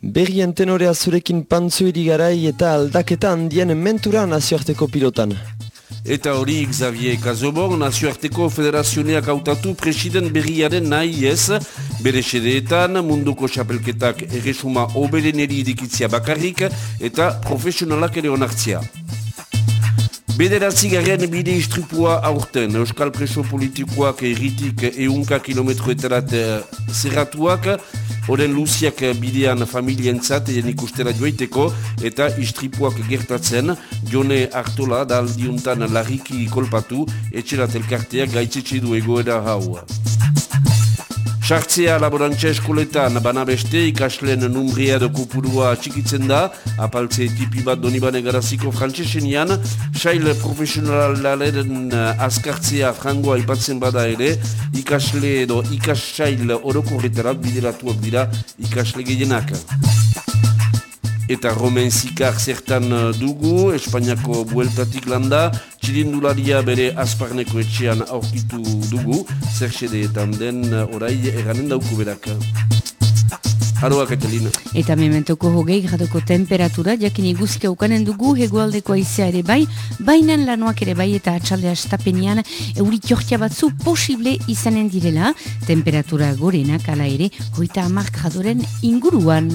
Berrien tenorea zurekin pantzuiri garai eta aldaketa handien mentura nazioarteko pilotan. Eta hori Xavier Kazobon nazioarteko federazioneak hautatu presiden berriaren nahi ez, bere sedeetan munduko xapelketak erresuma obereneri dikitzia bakarrik eta profesionalak ere onartzia. Bederatzi garen bide istripua aurten, Euskal Preso Politikoak erritik eunka kilometroetarat zerratuak, Horen luziak bidean familientzat egin ikustera joaiteko eta istripuak gertatzen. Jone hartola da aldiuntan larriki kolpatu etxerat elkarteak gaitzetxe du egoera hau. Sartzea laborantza eskoletan banabeste ikaslen numria do kupurua txikitzen da, apaltze tipi bat donibane garaziko frantzesenian, sail profesionalaren askartzea frangoa ipatzen bada ere, ikasle edo ikas sail orokorretarat bideratuak dira ikasle gehienak eta Romen Zikar zertan uh, dugu, Espainiako bueltatik landa, txirindularia bere azparneko etxean aurkitu dugu, zer sedeetan den uh, orai eranen dauku berak. Haroa, Katelina. Eta mementoko hogei gradoko temperatura, jakin iguzke ukanen dugu, hegoaldeko aizea ere bai, bainan lanuak ere bai eta atxaldea estapenian, eurik jortia batzu posible izanen direla, temperatura gorenak ala ere, hoita amark gradoren inguruan.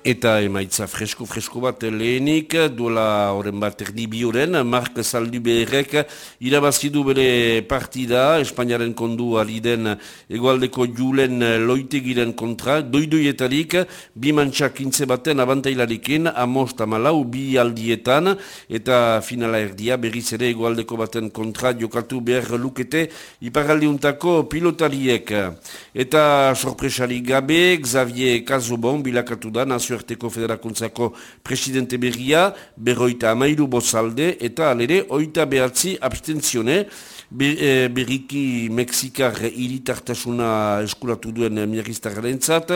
Eta emaitza fresko-fresko bat lehenik, duela horren bat erdi bioren, Mark Zaldu beherrek irabazidu bere partida, Espainiaren kondu aliden egualdeko julen loitegiren kontra, doidoietarik, bi mantxak intze baten abantailarikin, amosta malau, bi aldietan, eta finala erdia berriz ere egualdeko baten kontra jokatu behar lukete iparaldiuntako pilotariek. Eta sorpresari gabe, Xavier Kazobon bilakatu da, nazioarteko federakuntzako presidente berria, berroita amairu bozalde, eta alere, oita behatzi abstentzione, e, berriki Mexikar iritartasuna eskuratu duen miagistarren zat.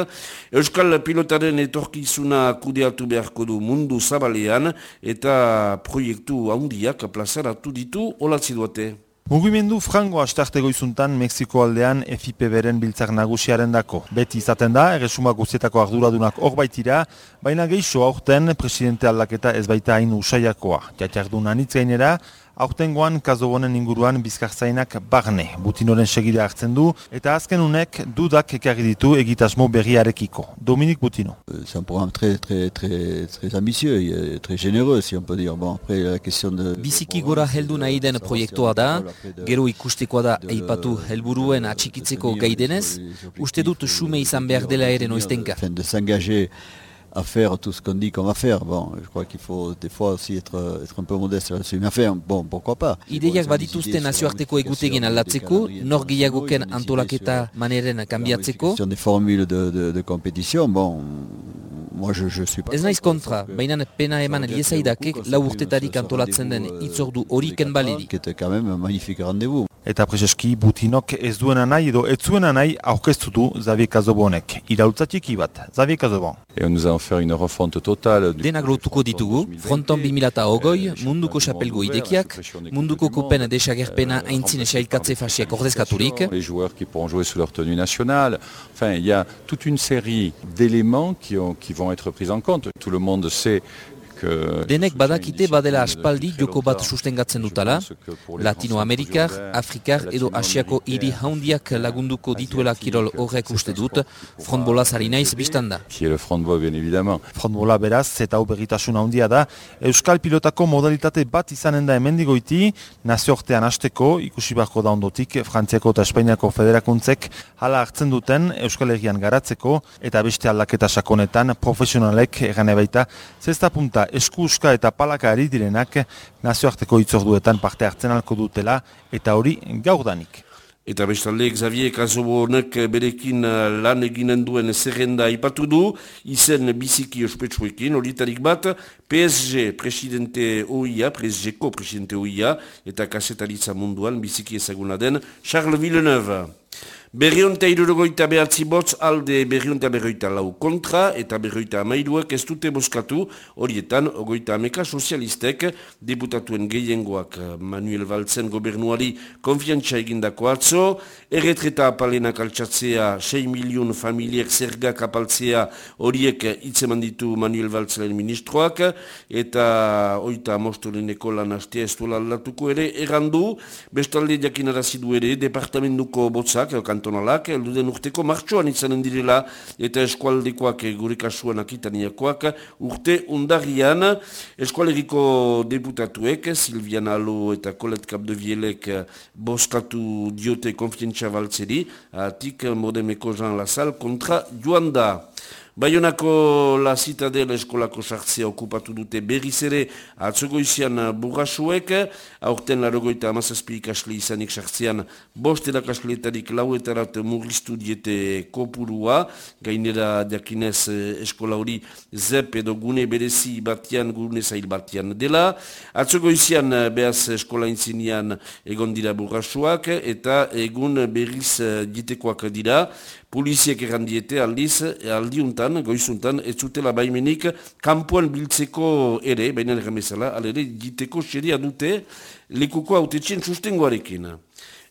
Euskal pilotaren etorkizuna kudeatu beharko du mundu zabalean, eta proiektu handiak plazaratu ditu olatzi duate. Mugimendu frango astartego izuntan Mexiko aldean FIP beren biltzak nagusiaren dako. Beti izaten da, erresuma guztietako arduradunak hor baitira, baina gehiso aurten presidente aldaketa ez baita hain usaiakoa. Jatjardun anitz gainera, Aurtengoan kazobonen inguruan bizkarzainak barne, butinoren segide hartzen du, eta azken unek dudak ekarri ditu egitasmo berriarekiko. Dominik Butino. Euh, c'est un programme très, très, très, très ambitieux, très généreux, si on peut dire. Bon, après, la question de... Biziki gora heldu nahi den proiektua da, gero ikustekoa da eipatu helburuen atxikitzeko gaidenez, uste dut sume izan behar dela ere noiztenka. De s'engager à faire tout ce qu'on dit qu'on va faire. Bon, je crois qu'il faut des fois aussi être, être un peu modeste là-dessus. Mais enfin, bon, pourquoi pas? Ideiak badituzte nazioarteko egutegin aldatzeko, nor gehiagoken antolaketa maneren kambiatzeko. Sur des formules de, de, de compétition, bon, moi je, je suis pas... Ez naiz kontra, baina pena eman liezaidakek lau urtetarik antolatzen den itzordu horiken balirik. C'était quand même un magnifique rendez-vous. Eta prezeski Butinok ez duena nahi edo ez zuena nahi aurkeztu du Xavier Kazobonek. Iraultzatik ibat, Xavier Kazobon. Et nous allons faire une refonte totale... Denak lotuko ditugu, fronton 2008, munduko xapelgo idekiak, munduko kupen desagerpena aintzine xailkatze fasiak ordezkaturik. Les joueurs qui pourront jouer sous leur tenue nationale. Enfin, il y a toute une série d'éléments qui, ont, qui vont être pris en compte. Tout le monde sait Denek badakite badela aspaldi joko bat sustengatzen dutala, Latinoamerikar, Afrikar edo Asiako hiri haundiak lagunduko dituela kirol horrek uste dut, frontbola zari naiz est le frontbola, bien évidemment. Frontbola beraz, eta hau berritasun handia da, Euskal pilotako modalitate bat izanen da emendigoiti, nazioartean hasteko, ikusi barko da ondotik, Frantziako eta Espainiako federakuntzek hala hartzen duten Euskal Herrian garatzeko, eta beste aldaketa sakonetan profesionalek egane baita, zesta punta eskuska eta palaka ari direnak nazioarteko itzorduetan parte hartzen alko dutela eta hori gaurdanik. Eta bestalde, Xavier Kazobonek berekin uh, lan eginen duen zerrenda ipatu du, izen biziki ospetsuekin, horitarik bat, PSG presidente OIA, PSG-ko presidente OIA, eta kasetaritza munduan biziki ezaguna den, Charles Villeneuve. Berrionta irurogoita behatzi botz alde berrionta berroita lau kontra eta berroita amairuek ez dute boskatu horietan ogoita ameka sozialistek deputatuen gehiengoak Manuel Valtzen gobernuari konfiantza egindako atzo, erretreta apalenak altsatzea 6 milion familiek zergak apaltzea horiek itzeman ditu Manuel Valtzen ministroak. Eta oita amostoreneko lan hastea ez duela aldatuko ere errandu, bestalde jakinarazidu ere departamentuko botzak, kantonalak, elduden urteko martxoan izanen direla eta eskualdekoak gure kasuan akitaniakoak urte undarrian eskualeriko deputatuek Silviana Alo eta Colette Capdevielek boskatu diote konfientza baltzeri atik modemeko Jean Lasal kontra joan da. Baionako la citadel eskolako sartzea okupatu dute berriz ere atzogoizian burrasuek, aurten larogoita amazazpi ikasle izanik sartzean bost erakasleetarik lauetarat murriztu diete kopurua, gainera diakinez eskola hori zep edo gune berezi batian, gune zail batian dela. Atzogoizian behaz eskola intzinean egon dira burrasuak eta egun berriz ditekoak dira, Poliziek errandiete aldiz, aldiuntan, goizuntan, ez zutela baimenik, kampuan biltzeko ere, baina erramezala, alere, diteko xeria dute, lekuko haute txen sustengoarekin.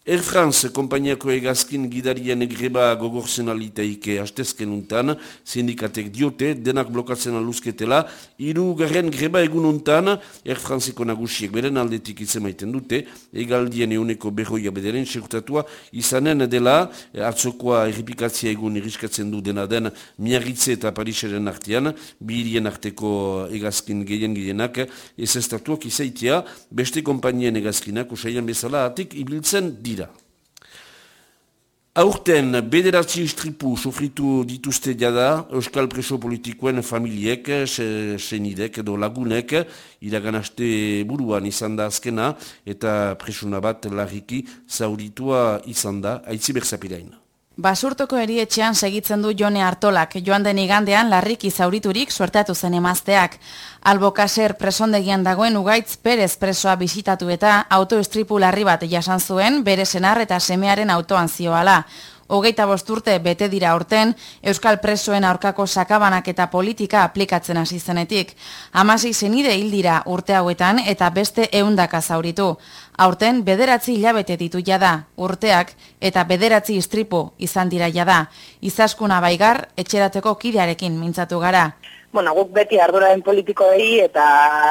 Air France kompainiako egazkin gidarien greba gogorzen aliteike hastezken untan, sindikatek diote, denak blokatzen aluzketela, iru garren greba egun untan, Air Franceko nagusiek beren aldetik izemaiten dute, egaldien euneko berroia bederen sekutatua, izanen dela, atzokoa erripikatzia egun iriskatzen du dena den, miarritze eta Pariseren artean, birien arteko egazkin gehien gehienak, ez estatuak izaitia, beste kompainien egazkinak, usaian bezala, atik ibiltzen di dira. Aurten, bederatzi istripu sofritu dituzte jada Euskal Preso Politikoen familiek, senidek edo lagunek, iraganaste buruan izan da azkena eta presuna bat larriki zauritua izan da, aitzi berzapirain. Basurtoko erietxean segitzen du Jone Artolak, joan den igandean larrik izauriturik suertatu zen emazteak. Albokaser presondegian dagoen ugaitz perez presoa bisitatu eta autoestripu larri bat jasan zuen bere senar eta semearen autoan zioala. Hogeita bosturte bete dira orten, Euskal Presoen aurkako sakabanak eta politika aplikatzen hasi zenetik. Amasi zenide hil dira urte hauetan eta beste eundaka zauritu. Aurten bederatzi hilabete ditu jada, urteak eta bederatzi istripu izan dira jada. Izaskuna baigar, etxerateko kidearekin mintzatu gara. Bueno, guk beti arduraren politikoei eta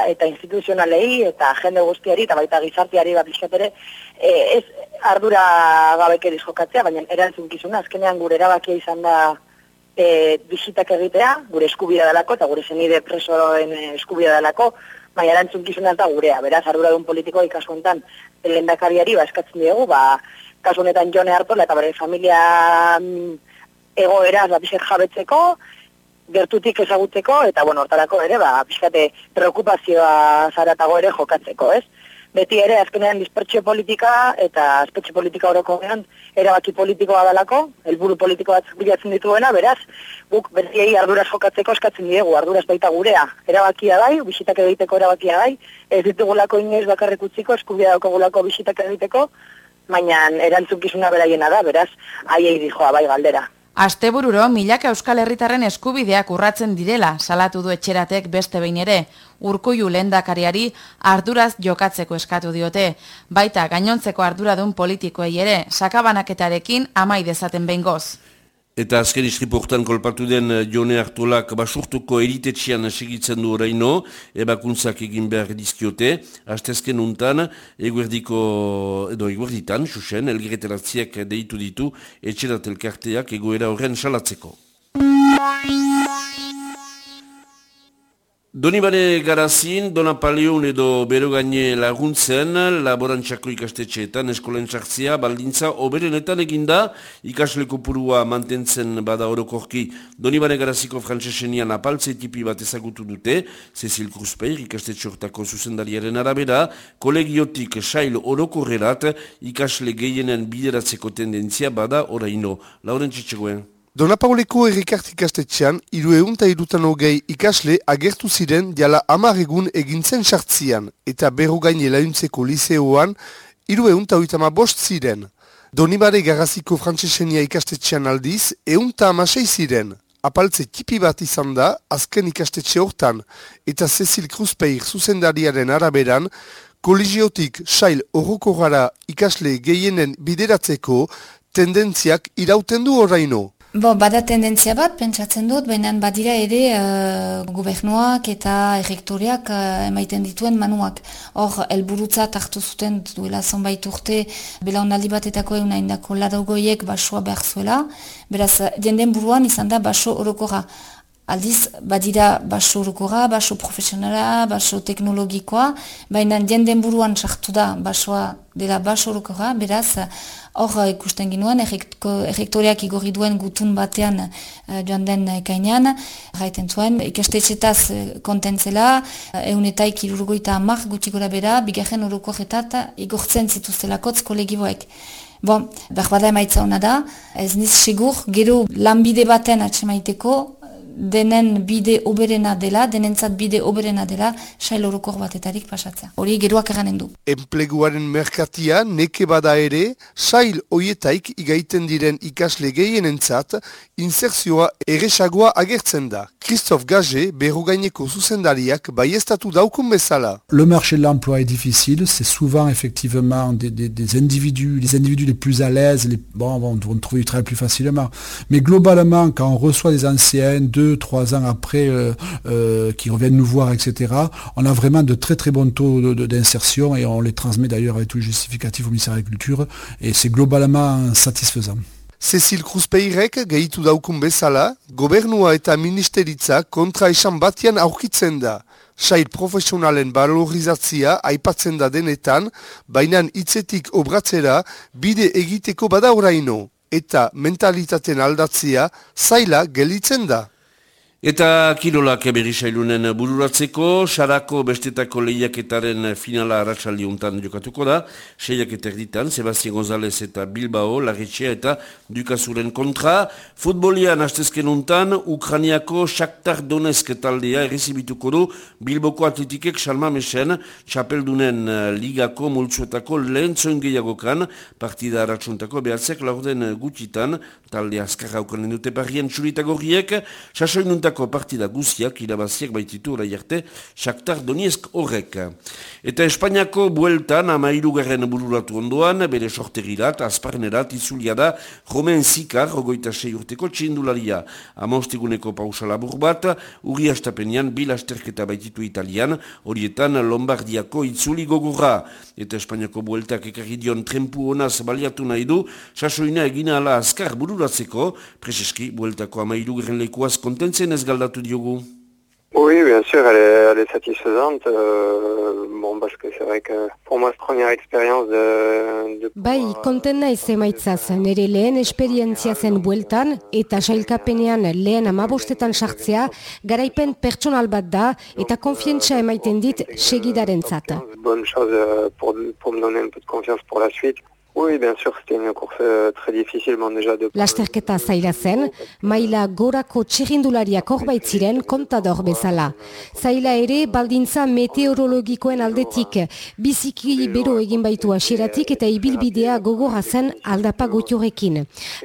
eta instituzionalei eta jende guztiari eta baita gizartiari bat izkatere, e, ez, ardura gabekeri jokatzea, baina erantzunkizuna, azkenean gure erabakia izan da e, bizitak egitea, gure eskubida dalako, eta gure zenide presoen eskubida dalako, baina erantzunkizuna eta gurea, beraz, ardura duen politiko ikasu enten, lendakariari, ba, eskatzen diegu, ba, kasu honetan jone hartola eta bere familia mm, egoera, ba, jabetzeko, gertutik ezagutzeko, eta, bueno, hortarako ere, ba, bizkate, preokupazioa zaratago ere jokatzeko, ez? Beti ere azkenean dispertsio politika eta espetxe politika horoko gehan erabaki politikoa dalako, helburu politiko bat bilatzen dituena, beraz, guk betiei arduraz jokatzeko eskatzen diegu, arduraz baita gurea, erabakia bai, bisitak egiteko erabakia bai, ez ditugulako inoiz bakarrik utziko, eskubia daukagulako bisitak egiteko, baina erantzukizuna beraiena da, beraz, haiei dijoa bai galdera. Astebururo milaka euskal herritarren eskubideak urratzen direla salatu du etxeratek beste behin ere. Urkoiu lendakariari arduraz jokatzeko eskatu diote. Baita gainontzeko arduradun politikoei ere sakabanaketarekin amai dezaten behingoz. Eta azken istriportan kolpatu den eh, Jone Artolak basurtuko eritetxian segitzen du oraino, ebakuntzak egin behar dizkiote, hastezken untan, eguerdiko, edo eguerditan, xuxen, elgireteratziak deitu ditu, etxerat elkarteak egoera horren salatzeko. Donibane garazin, Dona Paleon edo bero gaine laguntzen, laborantxako ikastetxeetan eskolen txartzia, baldintza, oberenetan eginda, ikasleko purua mantentzen bada orokorki. Donibane garaziko frantzesenian apaltze tipi bat ezagutu dute, Cecil Kruzpeir ikastetxortako zuzendariaren arabera, kolegiotik sail orokorrerat, ikasle gehienen bideratzeko tendentzia bada oraino. Lauren txetxegoen. Dona Pauleko errikartik astetxean, iru egun eta irutan hogei ikasle agertu ziren diala amaregun egintzen sartzian, eta berro gaine launtzeko liseoan, iru egun eta bost ziren. Donibare Garaziko frantsesenia ikastetxean aldiz, eunta amasei ziren. Apaltze tipi bat izan da, azken ikastetxe hortan, eta Cecil Kruzpeir zuzendariaren araberan, kolegiotik sail horroko gara ikasle gehienen bideratzeko tendentziak irauten du oraino. Bo, bada tendentzia bat, pentsatzen dut, baina badira ere uh, gobernuak eta errektoriak uh, emaiten dituen manuak. Hor, elburutza hartu zuten duela zonbait urte, bela onaldi batetako egun haindako ladaugoiek basoa behar zuela, beraz, jenden buruan izan da baso orokora. Aldiz, badira baso urukora, baso profesionala, baso teknologikoa, baina jenden buruan sartu da basoa dela baso urukora, beraz, hor ikusten ginoen, errektoriak igorri duen gutun batean uh, joan den ekainean, raiten zuen, ikastetxetaz kontentzela, eunetaik irurgoita amak gutxi gora bera, bigarren urukoretat igortzen zituztelakotz kolegiboek. Bon, behar bada emaitza hona da, ez niz segur, gero lanbide baten atxemaiteko, denen bide oberena dela, denentzat bide oberena dela, sail horokor batetarik pasatzea. Hori geroak eranen du. Enpleguaren merkatia neke bada ere, sail hoietaik igaiten diren ikasle gehienentzat, inserzioa eresagoa agertzen da. Christophe Gage, berrogaineko zuzendariak, baiestatu daukun bezala. Le marché de l'emploi est difficile, c'est souvent effectivement des, des, des individus, les individus les plus à l'aise, les, bon, on trouve du travail plus facilement. Mais globalement, quand on reçoit des anciennes, deux deux, trois ans après, euh, euh, qui reviennent nous voir, etc. On a vraiment de très très bons taux d'insertion et on les transmet d'ailleurs avec tout le justificatif au ministère de l'Agriculture et c'est globalement satisfaisant. Cecil Kruzpeirek gehitu daukun bezala, gobernua eta ministeritza kontra esan batian aurkitzen da. Sail profesionalen valorizatzia aipatzen da denetan, baina hitzetik obratzera bide egiteko bada oraino, eta mentalitaten aldatzia zaila gelitzen da. Eta kirolak berisailunen bururatzeko, sarako bestetako lehiaketaren finala arratsaldi untan jokatuko da, seiak eta erditan, Sebastián González eta Bilbao, Larritxea eta Dukazuren kontra. Futbolian hastezken untan, Ukraniako Shakhtar Donetsk taldea errezibituko du. Bilboko atletikek salma mesen, txapeldunen ligako multsuetako lehen zoin gehiagokan, partida arratsuntako behatzek laurden gutitan, talde azkarra ukanen dute. Barrien txuritagorriek, sasoin Ligako partida guziak irabaziak baititu orai arte Shakhtar Donetsk horrek. Eta Espainiako bueltan amairu garen bururatu ondoan, bere sorterirat, azparnerat, izulia da Romen Zikar, ogoita sei urteko txindularia. Amostiguneko pausa labur bat, uri astapenean bil asterketa baititu italian, horietan Lombardiako itzuli gogurra. Eta Espainiako bueltak ekarridion trempu honaz baliatu nahi du, sasoina egina ala azkar bururatzeko, preseski bueltako amairu garen lekuaz kontentzen ez galdatu diogu? Oui, bien sûr, elle est, elle est satisfaisante. Euh, bon, parce que c'est vrai que pour moi, c'est première expérience de... de bai, konten naiz emaitzaz, nire lehen esperientzia zen bueltan, eta sailkapenean lehen amabostetan sartzea, garaipen pertsonal bat da, eta konfientza emaiten dit segidaren zata. Bonne chose euh, pour, pour me donner un peu de confiance pour la suite. Oui, bien sûr, c'était une course euh, très difficile, bon, déjà de... Lasterketa zaila zen, maila gorako txirindulariak horbait ziren kontador bezala. Zaila ere, baldintza meteorologikoen aldetik, biziki bero egin baitu hasieratik eta ibilbidea gogorra zen aldapa gotiorekin.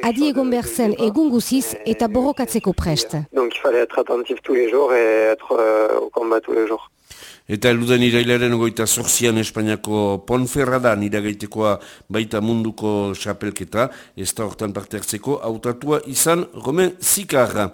Adi egon behar zen egun guziz eta borrokatzeko prest. Donc, il fallait être attentif tous les jours et être euh, au combat tous les jours. Eta eluden irailaren goita zorzian Espainiako Ponferradan iragaitekoa baita munduko xapelketa, ez da hortan parte hartzeko, autatua izan Romen Zikarra.